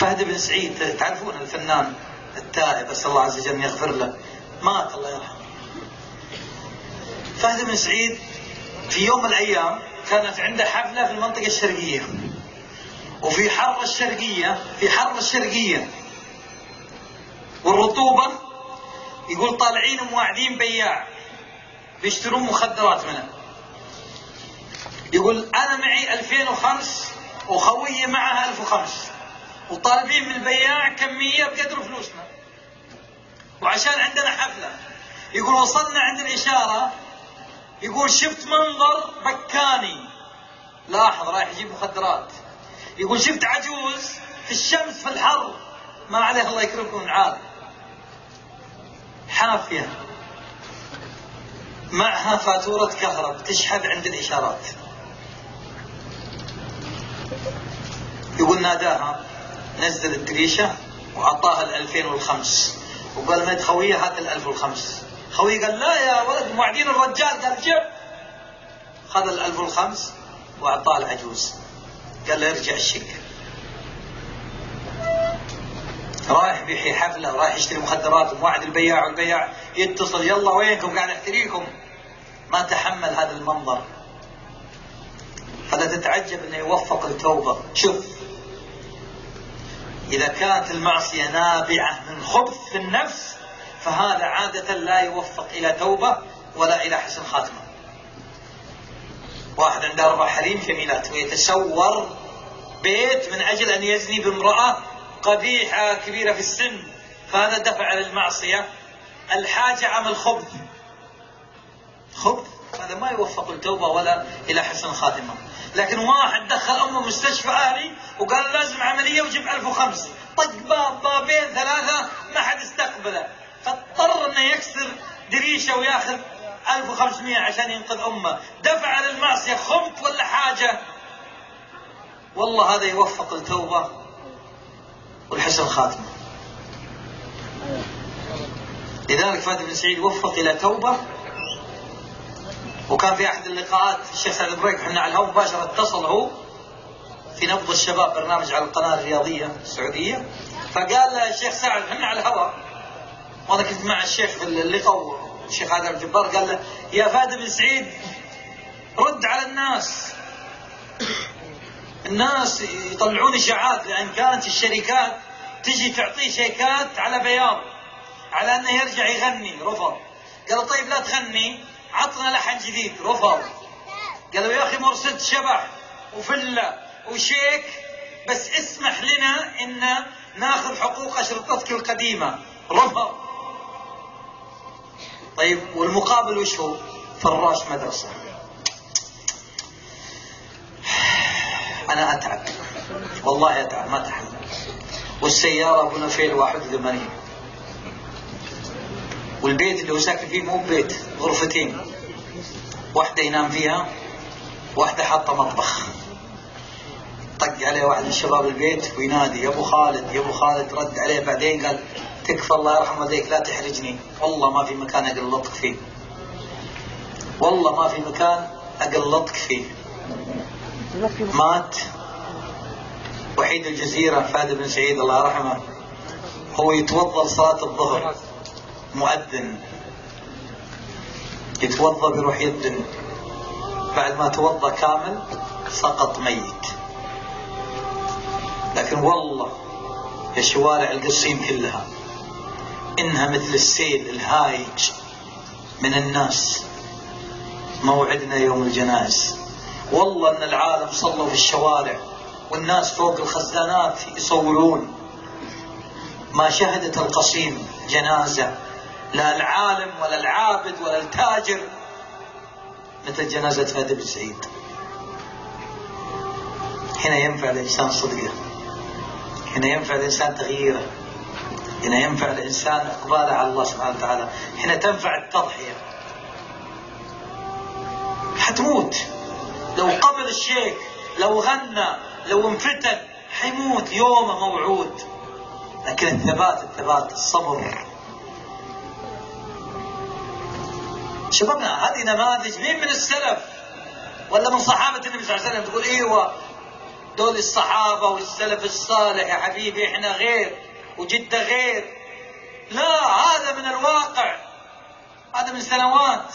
فهد بن سعيد تعرفون الفنان التائب أسأل الله عز وجل أن يغفر له. مات الله يرحمه. فهد بن سعيد في يوم من الأيام كانت عنده حفلة في المنطقة الشرقية. وفي حر الشرقية في حر الشرقية. والرطوبة يقول طالعين مواعدين بياع. بيشترون مخدرات منه. يقول أنا معي 2005 وخويي معها 1005 وطالبين من البياع كمية بقدر فلوسنا. وعشان عندنا حفلة. يقول وصلنا عند الإشارة يقول شفت منظر بكاني. لاحظ رايح يجيب مخدرات. يقول شفت عجوز في الشمس في الحر. ما عليه الله يكرمكم عاد حافيه معها فاتورة كهرب تشحذ عند الإشارات. يقول ناداها. نزل الدريشة وأعطاها الألفين والخمس. وقال ما خويه هات الألف والخمس. خويه قال لا يا ولد موعدين الرجال. قال جيب خذ الألف والخمس وأعطاه العجوز. قال له ارجع الشقة. رايح بيحي حفلة رايح يشتري مخدرات وموعد البياع والبياع. يتصل يلا وينكم؟ قاعد أحتريكم. ما تحمل هذا المنظر. فلا تتعجب إنه يوفق التوبة. شوف إذا كانت المعصية نابعة من خبث في النفس فهذا عادة لا يوفق إلى توبة ولا إلى حسن خاتمة. واحد عنده أربع حريم جميلات ويتسور بيت من أجل أن يزني بامرأة قبيحة كبيرة في السن. فهذا دفع للمعصية. الحاجة عمل خبث خبث هذا ما يوفق التوبة ولا إلى حسن خاتمة. لكن واحد دخل أمه مستشفى أهلي وقال لازم عملية وجيب 1005 طق باب بابين ثلاثة ما حد استقبله. فاضطر إنه يكسر دريشة وياخذ 1500 عشان ينقذ أمه. دفع للمعصية خبط ولا حاجة. والله هذا يوفق التوبة والحسن خاتمة. لذلك فهد بن سعيد وفق إلى توبة وكان في أحد اللقاءات الشيخ سعد بريك إحنا على الهواء مباشرة اتصل هو في نبض الشباب برنامج على القناة الرياضية السعودية. فقال الشيخ سعد إحنا على الهواء. وأنا كنت مع الشيخ في اللقاء الشيخ آدم الجبار قال له يا فهد بن سعيد رد على الناس. الناس يطلعون إشاعات لأن كانت الشركات تجي تعطيه شيكات على بياض على أنه يرجع يغني رفض. قالوا طيب لا تغني. عطنا لحن جديد رفض. قالوا يا أخي مرسد شبح وفلة وشيك بس اسمح لنا إن ناخذ حقوق أشرطتك القديمة. رفض. طيب والمقابل وش هو؟ فراش مدرسة. أنا أتعب. والله أتعب ما تحمل. والسيارة ابو نفيل 81 والبيت اللي هو ساكن فيه مو بيت غرفتين. واحدة ينام فيها واحدة حاطة مطبخ. طق عليه واحد من شباب البيت وينادي يا ابو خالد يا ابو خالد. رد عليه بعدين قال تكفى الله يرحم والديك لا تحرجني. والله ما في مكان اقلطك فيه. والله ما في مكان اقلطك فيه. مات. وحيد الجزيرة فهد بن سعيد الله يرحمه هو يتوضأ لصلاة الظهر. مؤذن يتوضأ بيروح يدن بعد ما توضأ كامل سقط ميت. لكن والله يا شوارع القصيم كلها إنها مثل السيل الهايج من الناس موعدنا يوم الجنائز والله إن العالم صلوا في الشوارع والناس فوق الخزانات يصورون ما شهدت القصيم جنازة. لا العالم ولا العابد ولا التاجر. مثل جنازة فهد بن سعيد؟ هنا ينفع الإنسان صدقه. هنا ينفع الإنسان تغييره. هنا ينفع الإنسان إقباله على الله سبحانه وتعالى. هنا تنفع التضحية. حتموت. لو قبل الشيك لو غنى لو انفتن حيموت يومه موعود. لكن الثبات الثبات الصبر. شبابنا هذه نماذج مين من السلف. ولا من صحابة النبي صلى الله عليه وسلم تقول إيوه دول الصحابة والسلف الصالح يا حبيبي إحنا غير وجدة غير. لا هذا من الواقع. هذا من سنوات.